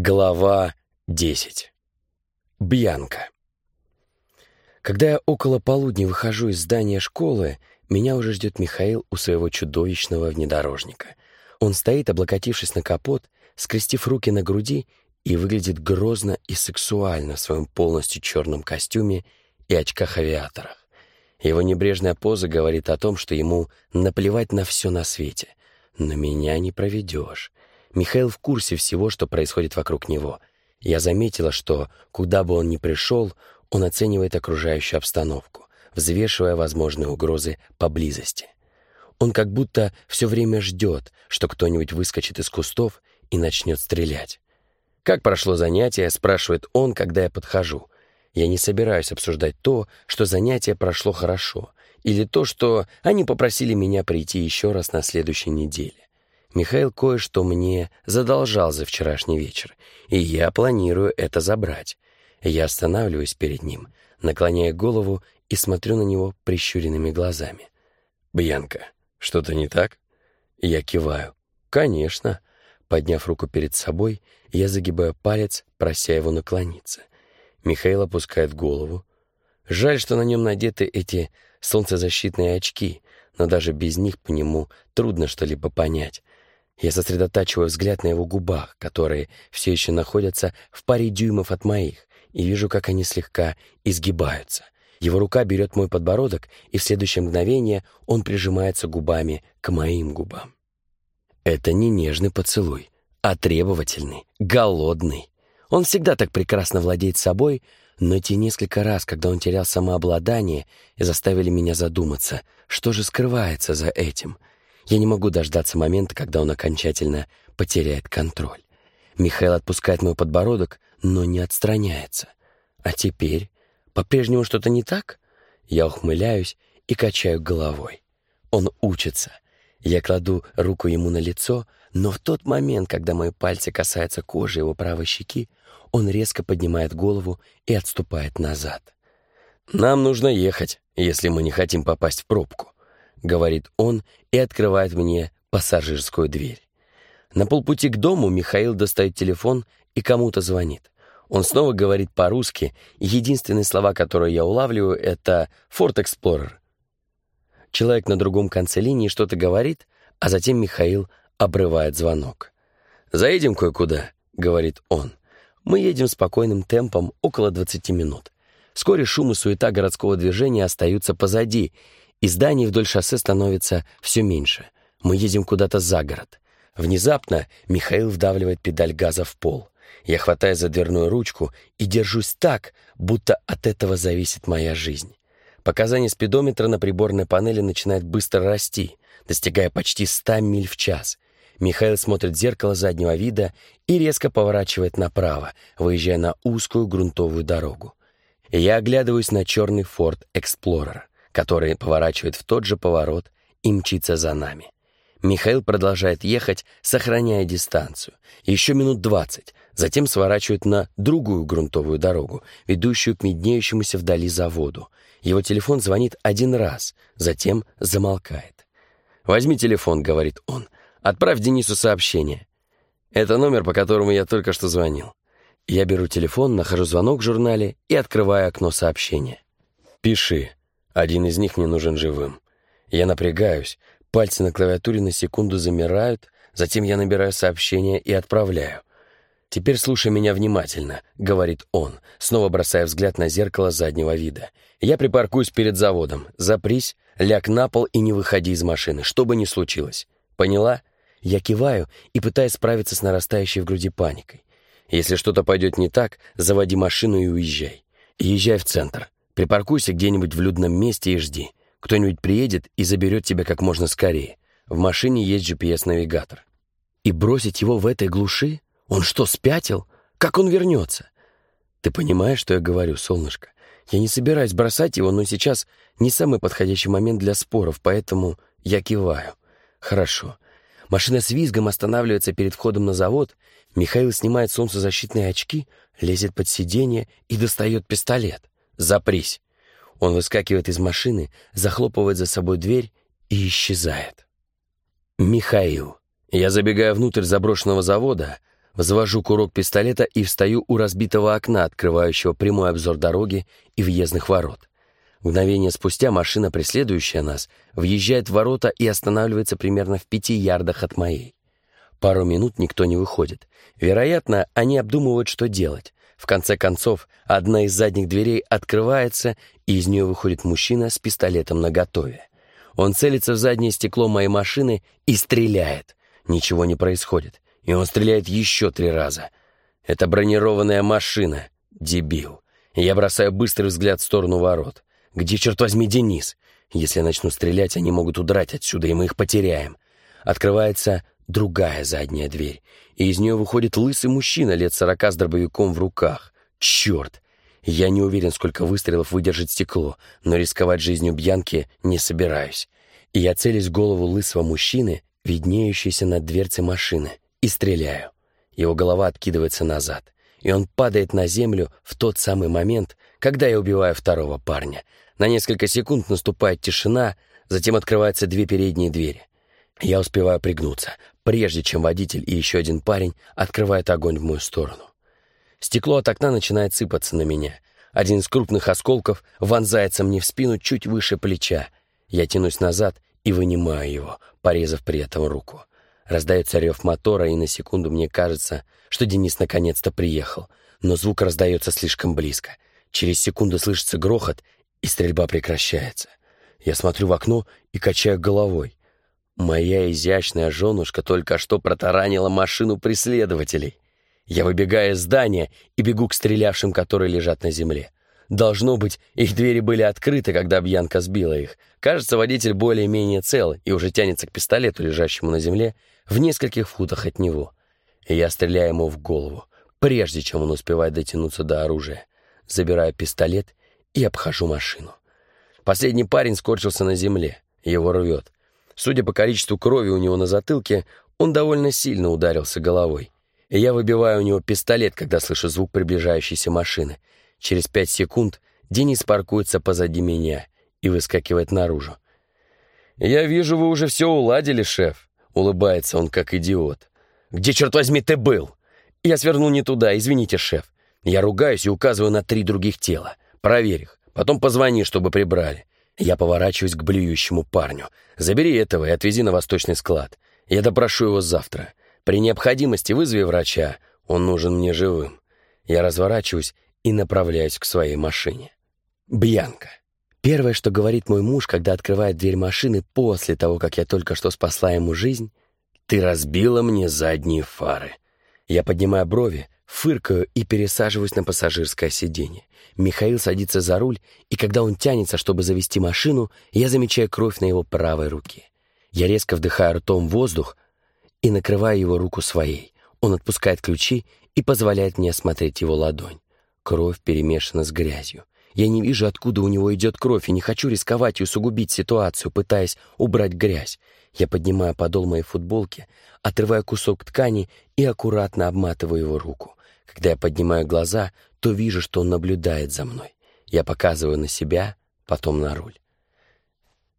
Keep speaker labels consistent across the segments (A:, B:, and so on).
A: Глава 10. Бьянка. Когда я около полудня выхожу из здания школы, меня уже ждет Михаил у своего чудовищного внедорожника. Он стоит, облокотившись на капот, скрестив руки на груди и выглядит грозно и сексуально в своем полностью черном костюме и очках-авиаторах. Его небрежная поза говорит о том, что ему наплевать на все на свете. Но меня не проведешь. Михаил в курсе всего, что происходит вокруг него. Я заметила, что, куда бы он ни пришел, он оценивает окружающую обстановку, взвешивая возможные угрозы поблизости. Он как будто все время ждет, что кто-нибудь выскочит из кустов и начнет стрелять. «Как прошло занятие?» — спрашивает он, когда я подхожу. Я не собираюсь обсуждать то, что занятие прошло хорошо, или то, что они попросили меня прийти еще раз на следующей неделе. Михаил кое-что мне задолжал за вчерашний вечер, и я планирую это забрать. Я останавливаюсь перед ним, наклоняя голову и смотрю на него прищуренными глазами. «Бьянка, что-то не так?» Я киваю. «Конечно». Подняв руку перед собой, я загибаю палец, прося его наклониться. Михаил опускает голову. Жаль, что на нем надеты эти солнцезащитные очки, но даже без них по нему трудно что-либо понять. Я сосредотачиваю взгляд на его губах, которые все еще находятся в паре дюймов от моих, и вижу, как они слегка изгибаются. Его рука берет мой подбородок, и в следующее мгновение он прижимается губами к моим губам. Это не нежный поцелуй, а требовательный, голодный. Он всегда так прекрасно владеет собой, но те несколько раз, когда он терял самообладание, заставили меня задуматься, что же скрывается за этим — я не могу дождаться момента, когда он окончательно потеряет контроль. Михаил отпускает мой подбородок, но не отстраняется. А теперь? По-прежнему что-то не так? Я ухмыляюсь и качаю головой. Он учится. Я кладу руку ему на лицо, но в тот момент, когда мои пальцы касаются кожи его правой щеки, он резко поднимает голову и отступает назад. «Нам нужно ехать, если мы не хотим попасть в пробку. — говорит он и открывает мне пассажирскую дверь. На полпути к дому Михаил достает телефон и кому-то звонит. Он снова говорит по-русски, и единственные слова, которые я улавливаю, это «Ford Explorer». Человек на другом конце линии что-то говорит, а затем Михаил обрывает звонок. «Заедем кое-куда», — говорит он. Мы едем спокойным темпом около 20 минут. Вскоре шум и суета городского движения остаются позади, и зданий вдоль шоссе становится все меньше. Мы едем куда-то за город. Внезапно Михаил вдавливает педаль газа в пол. Я хватаю за дверную ручку и держусь так, будто от этого зависит моя жизнь. Показания спидометра на приборной панели начинают быстро расти, достигая почти 100 миль в час. Михаил смотрит в зеркало заднего вида и резко поворачивает направо, выезжая на узкую грунтовую дорогу. Я оглядываюсь на черный Ford Explorer который поворачивает в тот же поворот и мчится за нами. Михаил продолжает ехать, сохраняя дистанцию. Еще минут двадцать, затем сворачивает на другую грунтовую дорогу, ведущую к меднеющемуся вдали заводу. Его телефон звонит один раз, затем замолкает. «Возьми телефон», — говорит он. «Отправь Денису сообщение. Это номер, по которому я только что звонил». Я беру телефон, нахожу звонок в журнале и открываю окно сообщения. «Пиши», один из них мне нужен живым. Я напрягаюсь, пальцы на клавиатуре на секунду замирают, затем я набираю сообщение и отправляю. «Теперь слушай меня внимательно», — говорит он, снова бросая взгляд на зеркало заднего вида. «Я припаркуюсь перед заводом. Запрись, ляг на пол и не выходи из машины, что бы ни случилось. Поняла?» Я киваю и пытаюсь справиться с нарастающей в груди паникой. Если что-то пойдет не так, заводи машину и уезжай. Езжай в центр. Припаркуйся где-нибудь в людном месте и жди. Кто-нибудь приедет и заберет тебя как можно скорее. В машине есть GPS-навигатор. И бросить его в этой глуши? Он что, спятил? Как он вернется? Ты понимаешь, что я говорю, солнышко? Я не собираюсь бросать его, но сейчас не самый подходящий момент для споров, поэтому я киваю. Хорошо. Машина с визгом останавливается перед входом на завод. Михаил снимает солнцезащитные очки, лезет под сиденье и достает пистолет. «Запрись!» Он выскакивает из машины, захлопывает за собой дверь и исчезает. Михаил. Я забегаю внутрь заброшенного завода. Взвожу курок пистолета и встаю у разбитого окна, открывающего прямой обзор дороги и въездных ворот. Мгновение спустя машина, преследующая нас, въезжает в ворота и останавливается примерно в пяти ярдах от моей. Пару минут никто не выходит. Вероятно, они обдумывают, что делать. В конце концов, одна из задних дверей открывается, и из нее выходит мужчина с пистолетом наготове. Он целится в заднее стекло моей машины и стреляет. Ничего не происходит и он стреляет еще три раза. Это бронированная машина. Дебил. Я бросаю быстрый взгляд в сторону ворот. Где, черт возьми, Денис? Если начну стрелять, они могут удрать отсюда, и мы их потеряем. Открывается другая задняя дверь, и из нее выходит лысый мужчина лет сорока с дробовиком в руках. Черт! Я не уверен, сколько выстрелов выдержит стекло, но рисковать жизнью Бьянки не собираюсь. И я целюсь в голову лысого мужчины, виднеющейся над дверцей машины и стреляю. Его голова откидывается назад, и он падает на землю в тот самый момент, когда я убиваю второго парня. На несколько секунд наступает тишина, затем открываются две передние двери. Я успеваю пригнуться, прежде чем водитель и еще один парень открывают огонь в мою сторону. Стекло от окна начинает сыпаться на меня. Один из крупных осколков вонзается мне в спину чуть выше плеча. Я тянусь назад и вынимаю его, порезав при этом руку. Раздается рев мотора, и на секунду мне кажется, что Денис наконец-то приехал. Но звук раздается слишком близко. Через секунду слышится грохот, и стрельба прекращается. Я смотрю в окно и качаю головой. Моя изящная женушка только что протаранила машину преследователей. Я выбегаю из здания и бегу к стрелявшим, которые лежат на земле. Должно быть, их двери были открыты, когда Бьянка сбила их. Кажется, водитель более-менее цел и уже тянется к пистолету, лежащему на земле, в нескольких футах от него. Я стреляю ему в голову, прежде чем он успевает дотянуться до оружия. Забираю пистолет и обхожу машину. Последний парень скорчился на земле, его рвет. Судя по количеству крови у него на затылке, он довольно сильно ударился головой. И я выбиваю у него пистолет, когда слышу звук приближающейся машины. Через пять секунд Денис паркуется позади меня и выскакивает наружу. «Я вижу, вы уже все уладили, шеф», Улыбается он, как идиот. «Где, черт возьми, ты был?» «Я свернул не туда, извините, шеф. Я ругаюсь и указываю на три других тела. Проверь их. Потом позвони, чтобы прибрали. Я поворачиваюсь к блюющему парню. Забери этого и отвези на восточный склад. Я допрошу его завтра. При необходимости вызови врача. Он нужен мне живым. Я разворачиваюсь и направляюсь к своей машине. Бьянка. Первое, что говорит мой муж, когда открывает дверь машины после того, как я только что спасла ему жизнь, «Ты разбила мне задние фары». Я поднимаю брови, фыркаю и пересаживаюсь на пассажирское сиденье. Михаил садится за руль, и когда он тянется, чтобы завести машину, я замечаю кровь на его правой руке. Я резко вдыхаю ртом воздух и накрываю его руку своей. Он отпускает ключи и позволяет мне осмотреть его ладонь. Кровь перемешана с грязью. Я не вижу, откуда у него идет кровь, и не хочу рисковать и усугубить ситуацию, пытаясь убрать грязь. Я поднимаю подол моей футболки, отрываю кусок ткани и аккуратно обматываю его руку. Когда я поднимаю глаза, то вижу, что он наблюдает за мной. Я показываю на себя, потом на руль.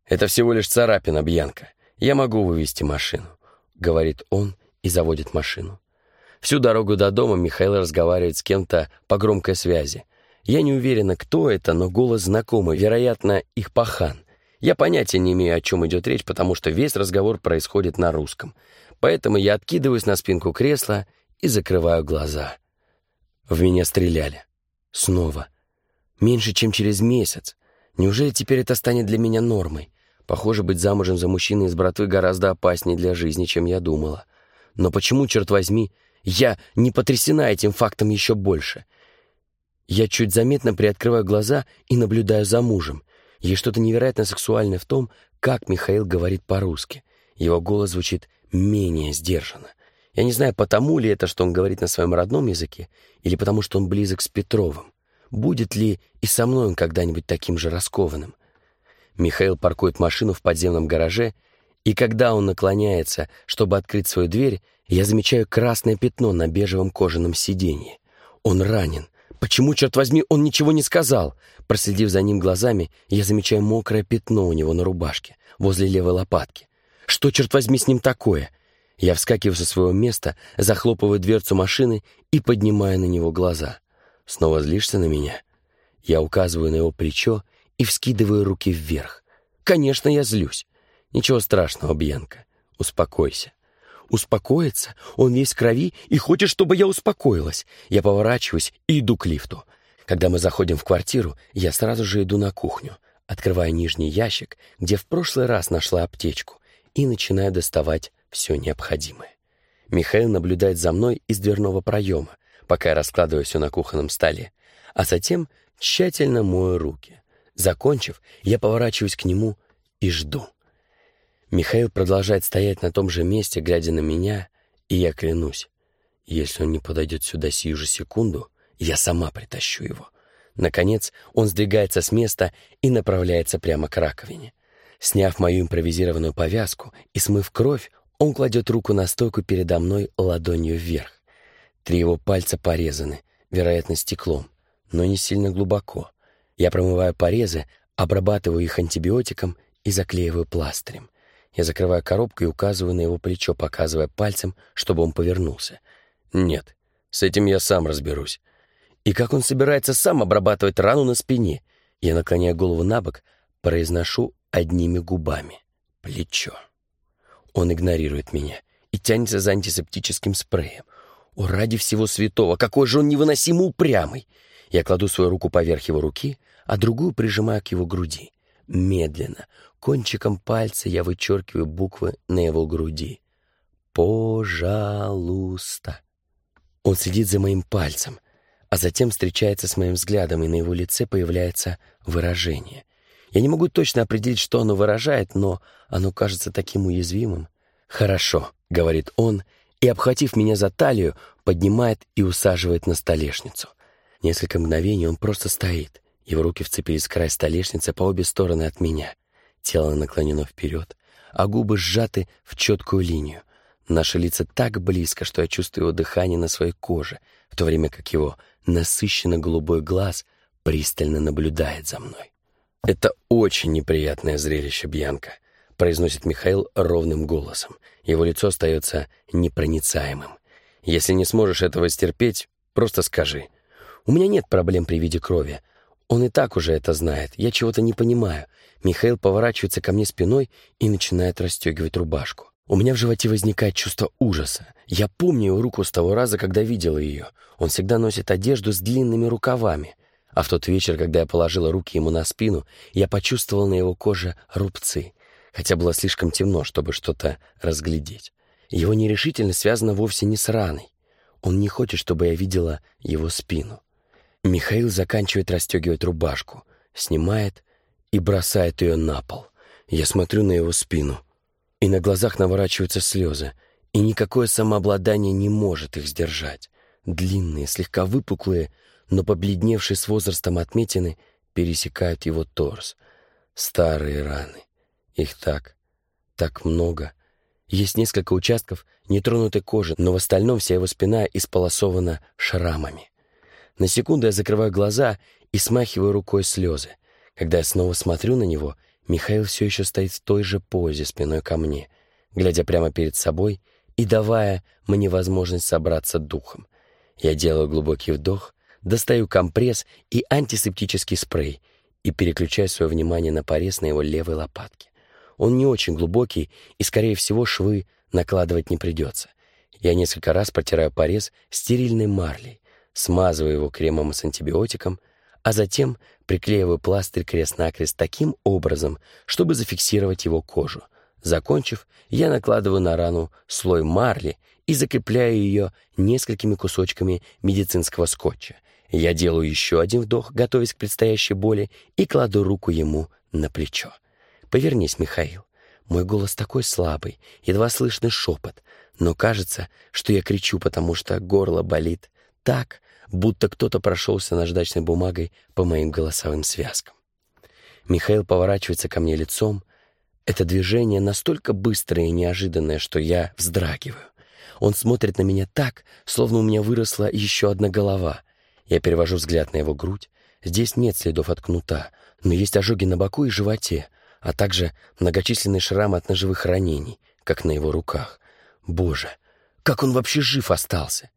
A: «Это всего лишь царапина, Бьянка. Я могу вывести машину», — говорит он и заводит машину. Всю дорогу до дома Михаил разговаривает с кем-то по громкой связи. Я не уверена, кто это, но голос знакомый, вероятно, их пахан. Я понятия не имею, о чем идет речь, потому что весь разговор происходит на русском. Поэтому я откидываюсь на спинку кресла и закрываю глаза. В меня стреляли. Снова. Меньше, чем через месяц. Неужели теперь это станет для меня нормой? Похоже, быть замужем за мужчиной из братвы гораздо опаснее для жизни, чем я думала. Но почему, черт возьми, я не потрясена этим фактом еще больше — я чуть заметно приоткрываю глаза и наблюдаю за мужем. Есть что-то невероятно сексуальное в том, как Михаил говорит по-русски. Его голос звучит менее сдержанно. Я не знаю, потому ли это, что он говорит на своем родном языке, или потому что он близок с Петровым. Будет ли и со мной он когда-нибудь таким же раскованным? Михаил паркует машину в подземном гараже, и когда он наклоняется, чтобы открыть свою дверь, я замечаю красное пятно на бежевом кожаном сиденье. Он ранен, Почему, черт возьми, он ничего не сказал? Проследив за ним глазами, я замечаю мокрое пятно у него на рубашке, возле левой лопатки. Что, черт возьми, с ним такое? Я вскакиваю со своего места, захлопываю дверцу машины и поднимаю на него глаза. Снова злишься на меня? Я указываю на его плечо и вскидываю руки вверх. Конечно, я злюсь. Ничего страшного, Бьянка. Успокойся. Успокоиться? Он весь в крови и хочет, чтобы я успокоилась. Я поворачиваюсь и иду к лифту. Когда мы заходим в квартиру, я сразу же иду на кухню, открываю нижний ящик, где в прошлый раз нашла аптечку, и начинаю доставать все необходимое. Михаил наблюдает за мной из дверного проема, пока я раскладываю все на кухонном столе, а затем тщательно мою руки. Закончив, я поворачиваюсь к нему и жду. Михаил продолжает стоять на том же месте, глядя на меня, и я клянусь, если он не подойдет сюда сию же секунду, я сама притащу его. Наконец, он сдвигается с места и направляется прямо к раковине. Сняв мою импровизированную повязку и смыв кровь, он кладет руку на стойку передо мной ладонью вверх. Три его пальца порезаны, вероятно, стеклом, но не сильно глубоко. Я промываю порезы, обрабатываю их антибиотиком и заклеиваю пластырем. Я закрываю коробку и указываю на его плечо, показывая пальцем, чтобы он повернулся. Нет, с этим я сам разберусь. И как он собирается сам обрабатывать рану на спине? Я наклоняю голову на бок, произношу одними губами. Плечо. Он игнорирует меня и тянется за антисептическим спреем. О, ради всего святого, какой же он невыносимо упрямый! Я кладу свою руку поверх его руки, а другую прижимаю к его груди. Медленно, Кончиком пальца я вычеркиваю буквы на его груди. «Пожалуйста». Он следит за моим пальцем, а затем встречается с моим взглядом, и на его лице появляется выражение. Я не могу точно определить, что оно выражает, но оно кажется таким уязвимым. «Хорошо», — говорит он, и, обхватив меня за талию, поднимает и усаживает на столешницу. Несколько мгновений он просто стоит. Его руки вцепились в край столешницы по обе стороны от меня. Тело наклонено вперед, а губы сжаты в четкую линию. Наши лица так близко, что я чувствую его дыхание на своей коже, в то время как его насыщенно голубой глаз пристально наблюдает за мной. «Это очень неприятное зрелище, Бьянка», — произносит Михаил ровным голосом. Его лицо остается непроницаемым. «Если не сможешь этого стерпеть, просто скажи. У меня нет проблем при виде крови. Он и так уже это знает. Я чего-то не понимаю. Михаил поворачивается ко мне спиной и начинает расстегивать рубашку. У меня в животе возникает чувство ужаса. Я помню его руку с того раза, когда видела ее. Он всегда носит одежду с длинными рукавами. А в тот вечер, когда я положила руки ему на спину, я почувствовала на его коже рубцы, хотя было слишком темно, чтобы что-то разглядеть. Его нерешительность связана вовсе не с раной. Он не хочет, чтобы я видела его спину. Михаил заканчивает расстегивать рубашку, снимает и бросает ее на пол. Я смотрю на его спину, и на глазах наворачиваются слезы, и никакое самообладание не может их сдержать. Длинные, слегка выпуклые, но побледневшие с возрастом отметины пересекают его торс. Старые раны. Их так, так много. Есть несколько участков нетронутой кожи, но в остальном вся его спина исполосована шрамами. На секунду я закрываю глаза и смахиваю рукой слезы. Когда я снова смотрю на него, Михаил все еще стоит в той же позе спиной ко мне, глядя прямо перед собой и давая мне возможность собраться духом. Я делаю глубокий вдох, достаю компресс и антисептический спрей и переключаю свое внимание на порез на его левой лопатке. Он не очень глубокий, и, скорее всего, швы накладывать не придется. Я несколько раз протираю порез стерильной марлей, смазываю его кремом с антибиотиком, а затем приклеиваю пластырь крест-накрест таким образом, чтобы зафиксировать его кожу. Закончив, я накладываю на рану слой марли и закрепляю ее несколькими кусочками медицинского скотча. Я делаю еще один вдох, готовясь к предстоящей боли, и кладу руку ему на плечо. «Повернись, Михаил. Мой голос такой слабый, едва слышный шепот, но кажется, что я кричу, потому что горло болит так, будто кто-то прошелся наждачной бумагой по моим голосовым связкам. Михаил поворачивается ко мне лицом. Это движение настолько быстрое и неожиданное, что я вздрагиваю. Он смотрит на меня так, словно у меня выросла еще одна голова. Я перевожу взгляд на его грудь. Здесь нет следов от кнута, но есть ожоги на боку и животе, а также многочисленные шрамы от ножевых ранений, как на его руках. Боже, как он вообще жив остался?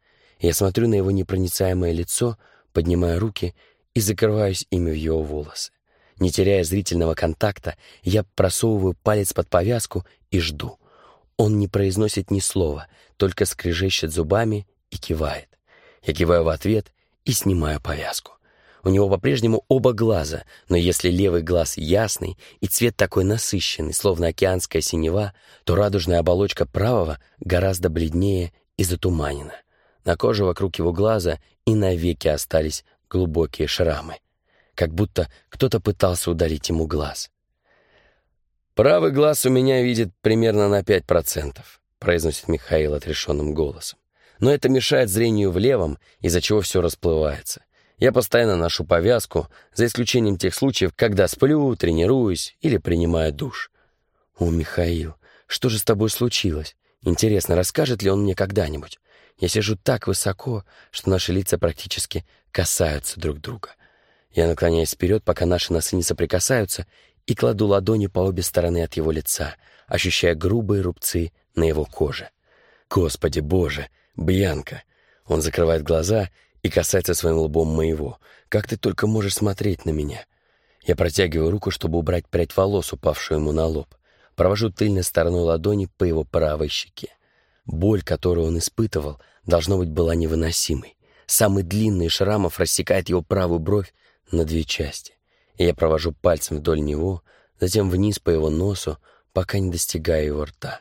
A: Я смотрю на его непроницаемое лицо, поднимаю руки и закрываюсь ими в его волосы. Не теряя зрительного контакта, я просовываю палец под повязку и жду. Он не произносит ни слова, только скрежещет зубами и кивает. Я киваю в ответ и снимаю повязку. У него по-прежнему оба глаза, но если левый глаз ясный и цвет такой насыщенный, словно океанская синева, то радужная оболочка правого гораздо бледнее и затуманена. На коже вокруг его глаза и навеки остались глубокие шрамы, как будто кто-то пытался удалить ему глаз. «Правый глаз у меня видит примерно на пять процентов», произносит Михаил отрешенным голосом. «Но это мешает зрению в левом, из-за чего все расплывается. Я постоянно ношу повязку, за исключением тех случаев, когда сплю, тренируюсь или принимаю душ. О, Михаил, что же с тобой случилось? Интересно, расскажет ли он мне когда-нибудь? Я сижу так высоко, что наши лица практически касаются друг друга. Я наклоняюсь вперед, пока наши носы не соприкасаются, и кладу ладони по обе стороны от его лица, ощущая грубые рубцы на его коже. Господи Боже, Бьянка! Он закрывает глаза и касается своим лбом моего. Как ты только можешь смотреть на меня? Я протягиваю руку, чтобы убрать прядь волос, упавшую ему на лоб. Провожу тыльной стороной ладони по его правой щеке. Боль, которую он испытывал, должно быть, была невыносимой. Самый длинный шрамов рассекает его правую бровь на две части. И я провожу пальцем вдоль него, затем вниз по его носу, пока не достигаю его рта.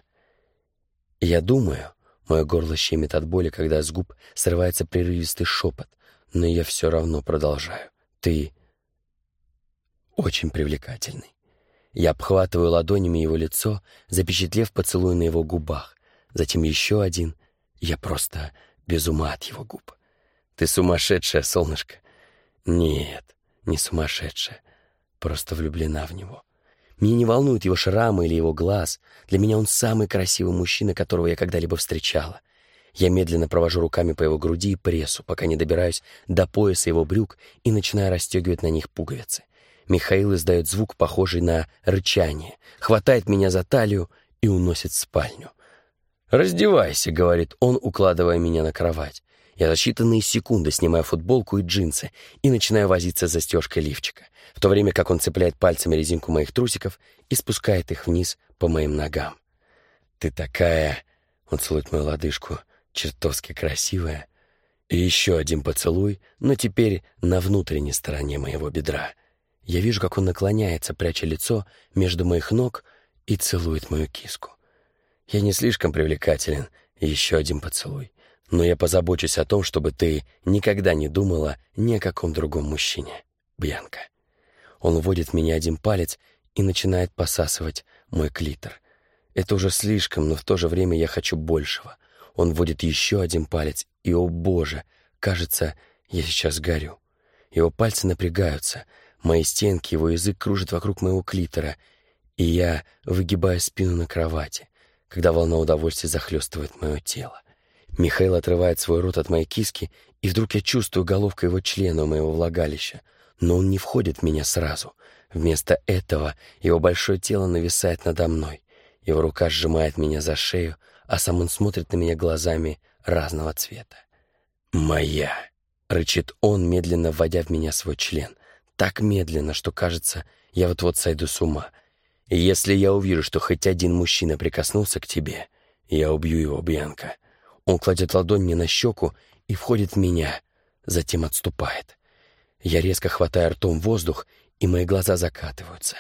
A: И я думаю, Мое горло щемит от боли, когда с губ срывается прерывистый шепот, но я все равно продолжаю. Ты очень привлекательный. Я обхватываю ладонями его лицо, запечатлев поцелуй на его губах. Затем еще один. Я просто без ума от его губ. Ты сумасшедшая, солнышко. Нет, не сумасшедшая. Просто влюблена в него. Меня не волнуют его шрамы или его глаз. Для меня он самый красивый мужчина, которого я когда-либо встречала. Я медленно провожу руками по его груди и прессу, пока не добираюсь до пояса его брюк и начинаю расстегивать на них пуговицы. Михаил издает звук, похожий на рычание, хватает меня за талию и уносит в спальню. «Раздевайся», — говорит он, укладывая меня на кровать. Я за считанные секунды снимаю футболку и джинсы и начинаю возиться с застежкой лифчика, в то время как он цепляет пальцами резинку моих трусиков и спускает их вниз по моим ногам. «Ты такая...» — он целует мою лодыжку. «Чертовски красивая». И еще один поцелуй, но теперь на внутренней стороне моего бедра. Я вижу, как он наклоняется, пряча лицо между моих ног и целует мою киску. Я не слишком привлекателен. Еще один поцелуй но я позабочусь о том, чтобы ты никогда не думала ни о каком другом мужчине, Бьянка. Он вводит меня один палец и начинает посасывать мой клитор. Это уже слишком, но в то же время я хочу большего. Он вводит еще один палец, и, о боже, кажется, я сейчас горю. Его пальцы напрягаются, мои стенки, его язык кружит вокруг моего клитора, и я выгибаю спину на кровати, когда волна удовольствия захлестывает мое тело. Михаил отрывает свой рот от моей киски, и вдруг я чувствую головку его члена у моего влагалища. Но он не входит в меня сразу. Вместо этого его большое тело нависает надо мной. Его рука сжимает меня за шею, а сам он смотрит на меня глазами разного цвета. «Моя!» — рычит он, медленно вводя в меня свой член. Так медленно, что кажется, я вот-вот сойду с ума. Если я увижу, что хоть один мужчина прикоснулся к тебе, я убью его, Бьянка. Он кладет ладонь мне на щеку и входит в меня, затем отступает. Я резко хватаю ртом воздух, и мои глаза закатываются.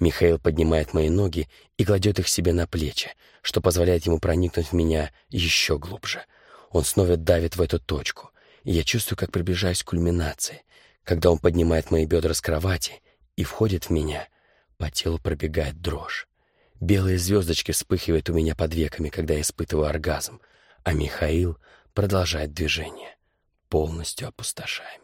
A: Михаил поднимает мои ноги и кладет их себе на плечи, что позволяет ему проникнуть в меня еще глубже. Он снова давит в эту точку, и я чувствую, как приближаюсь к кульминации. Когда он поднимает мои бедра с кровати и входит в меня, по телу пробегает дрожь. Белые звездочки вспыхивают у меня под веками, когда я испытываю оргазм — а Михаил продолжает движение, полностью опустошая.